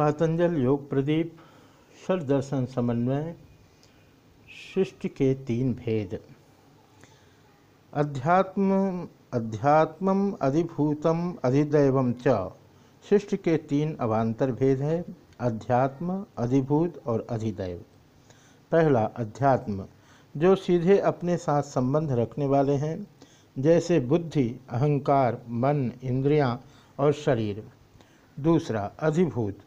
पातंजल योग प्रदीप दर्शन समन्वय सृष्टि के तीन भेद। अध्यात्म अध्यात्मम अधिभूतम अधिदैवम च। सृष्टि के तीन अवान्तर भेद है, अध्यात्म, अधिभूत और अधिदैव। पहला, अध्यात्म, जो सीधे अपने साथ संबंध रखने वाले हैं, जैसे बुद्धि, अहंकार, मन, इंद्रियाँ और शरीर। दूसरा, अधिभूत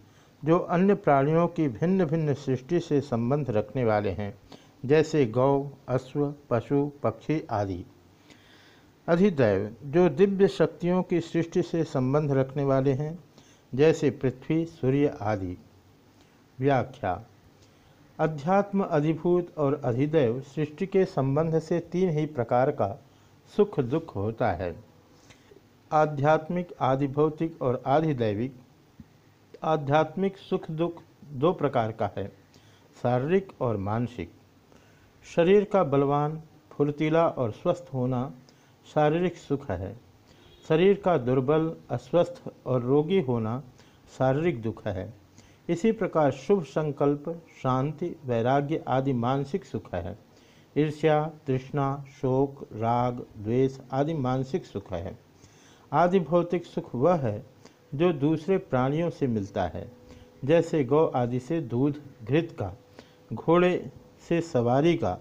जो अन्य प्राणियों की भिन्न भिन्न सृष्टि से संबंध रखने वाले हैं, जैसे गौ, अश्व, पशु, पक्षी आदि। अधिदैव, जो दिव्य शक्तियों की सृष्टि से संबंध रखने वाले हैं, जैसे पृथ्वी, सूर्य आदि। व्याख्या, अध्यात्म अधिभूत और अधिदैव सृष्टि के संबंध से तीन ही प्रकार का सुख दुख होता है। आध्यात्मिक, आधिभौतिक और आधिदैविक आध्यात्मिक सुख दुख दो प्रकार का है, शारीरिक और मानसिक। शरीर का बलवान, फुर्तीला और स्वस्थ होना शारीरिक सुख है। शरीर का दुर्बल, अस्वस्थ और रोगी होना शारीरिक दुख है। इसी प्रकार शुभ संकल्प, शांति, वैराग्य आदि मानसिक सुख है। ईर्ष्या, तृष्णा, शोक, राग, द्वेष आदि मानसिक सुख है। आदि भौतिक सुख वह है जो दूसरे प्राणियों से मिलता है, जैसे गौ आदि से दूध, घृत का, घोड़े से सवारी का,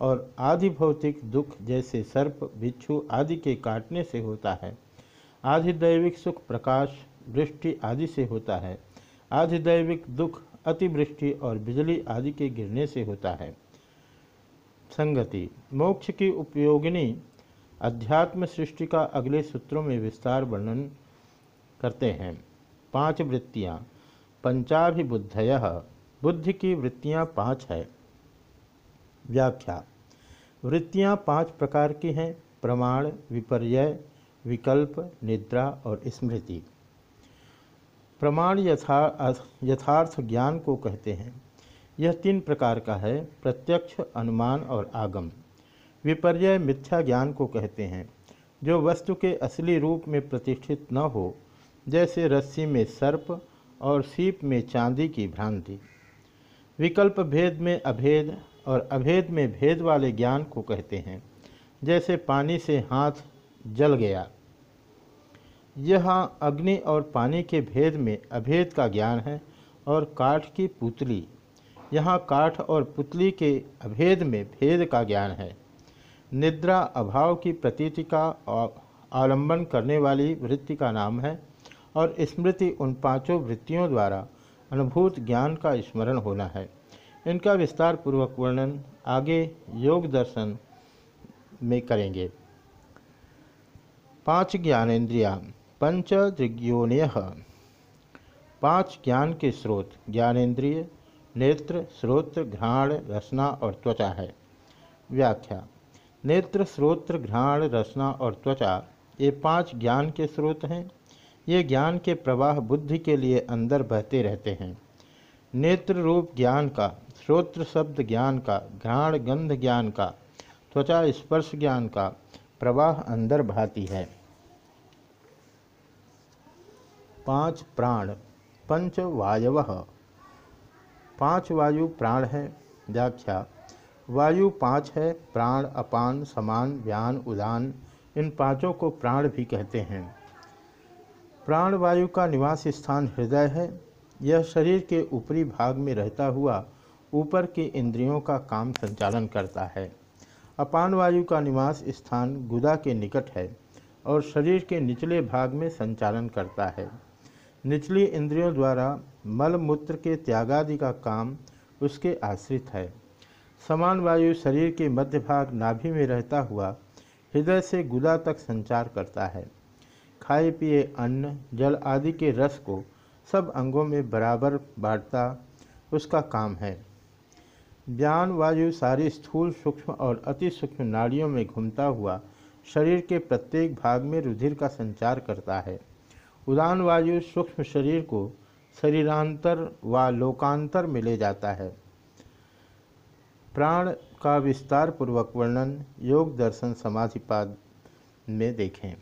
और आदि भौतिक दुख जैसे सर्प, बिच्छू आदि के काटने से होता है। आधिदैविक सुख प्रकाश, वृष्टि आदि से होता है। आधिदैविक दुख अतिवृष्टि और बिजली आदि के गिरने से होता है। संगति, मोक्ष की उपयोगिनी, अध्यात्म सृष्टि का अगले सूत्रों में विस्तार वर्णन करते हैं। पाँच वृत्तियाँ। पंचाभिबुद्धय। बुद्धि की वृत्तियाँ पाँच है। व्याख्या। वृत्तियाँ पाँच प्रकार की हैं। प्रमाण विपर्य विकल्प, निद्रा और स्मृति। प्रमाण यथा यथार्थ ज्ञान को कहते हैं। यह तीन प्रकार का है। प्रत्यक्ष, अनुमान और आगम। विपर्य मिथ्या ज्ञान को कहते हैं, जो वस्तु के असली रूप में प्रतिष्ठित न हो। जैसे रस्सी में सर्प और सीप में चांदी की भ्रांति। विकल्प भेद में अभेद और अभेद में भेद वाले ज्ञान को कहते हैं, जैसे पानी से हाथ जल गया। यहाँ अग्नि और पानी के भेद में अभेद का ज्ञान है और काठ की पुतली। यहाँ काठ और पुतली के अभेद में भेद का ज्ञान है। निद्रा अभाव की प्रतीति का आलंबन करने वाली वृत्ति का नाम है और स्मृति उन पाँचों वृत्तियों द्वारा अनुभूत ज्ञान का स्मरण होना है। इनका विस्तार पूर्वक वर्णन आगे योग दर्शन में करेंगे। पाँच ज्ञानेन्द्रिया। पंच दृग्योनय पाँच ज्ञान के स्रोत। ज्ञानेन्द्रिय, नेत्र श्रोत्र घ्राण, रसना और त्वचा है। व्याख्या। नेत्र श्रोत्र घ्राण, रसना और त्वचा, ये पाँच ज्ञान के स्रोत हैं। ये ज्ञान के प्रवाह बुद्धि के लिए अंदर बहते रहते हैं। नेत्र रूप ज्ञान का, श्रोत्र शब्द ज्ञान का, घ्राण गंध ज्ञान का, त्वचा स्पर्श ज्ञान का प्रवाह अंदर भाती है। पाँच प्राण, पंच वायव। पाँच वायु प्राण है, व्याख्या। वायु पाँच है, प्राण, अपान, समान, व्यान, उदान, इन पाँचों को प्राण भी कहते हैं। प्राणवायु का निवास स्थान हृदय है। यह शरीर के ऊपरी भाग में रहता हुआ ऊपर की इंद्रियों का काम संचालन करता है। अपान वायु का निवास स्थान गुदा के निकट है और शरीर के निचले भाग में संचालन करता है। निचली इंद्रियों द्वारा मल मूत्र के त्यागादि का काम उसके आश्रित है। समान वायु शरीर के मध्य भाग नाभि में रहता हुआ हृदय से गुदा तक संचार करता है। खाए पिए अन्न, जल आदि के रस को सब अंगों में बराबर बांटता उसका काम है। ज्ञान वायु सारी स्थूल सूक्ष्म और अति सूक्ष्म नाड़ियों में घूमता हुआ शरीर के प्रत्येक भाग में रुधिर का संचार करता है। उदान वायु सूक्ष्म शरीर को शरीरांतर व लोकांतर में ले जाता है। प्राण का विस्तार पूर्वक वर्णन, योग दर्शन, समाधिपाद में देखें।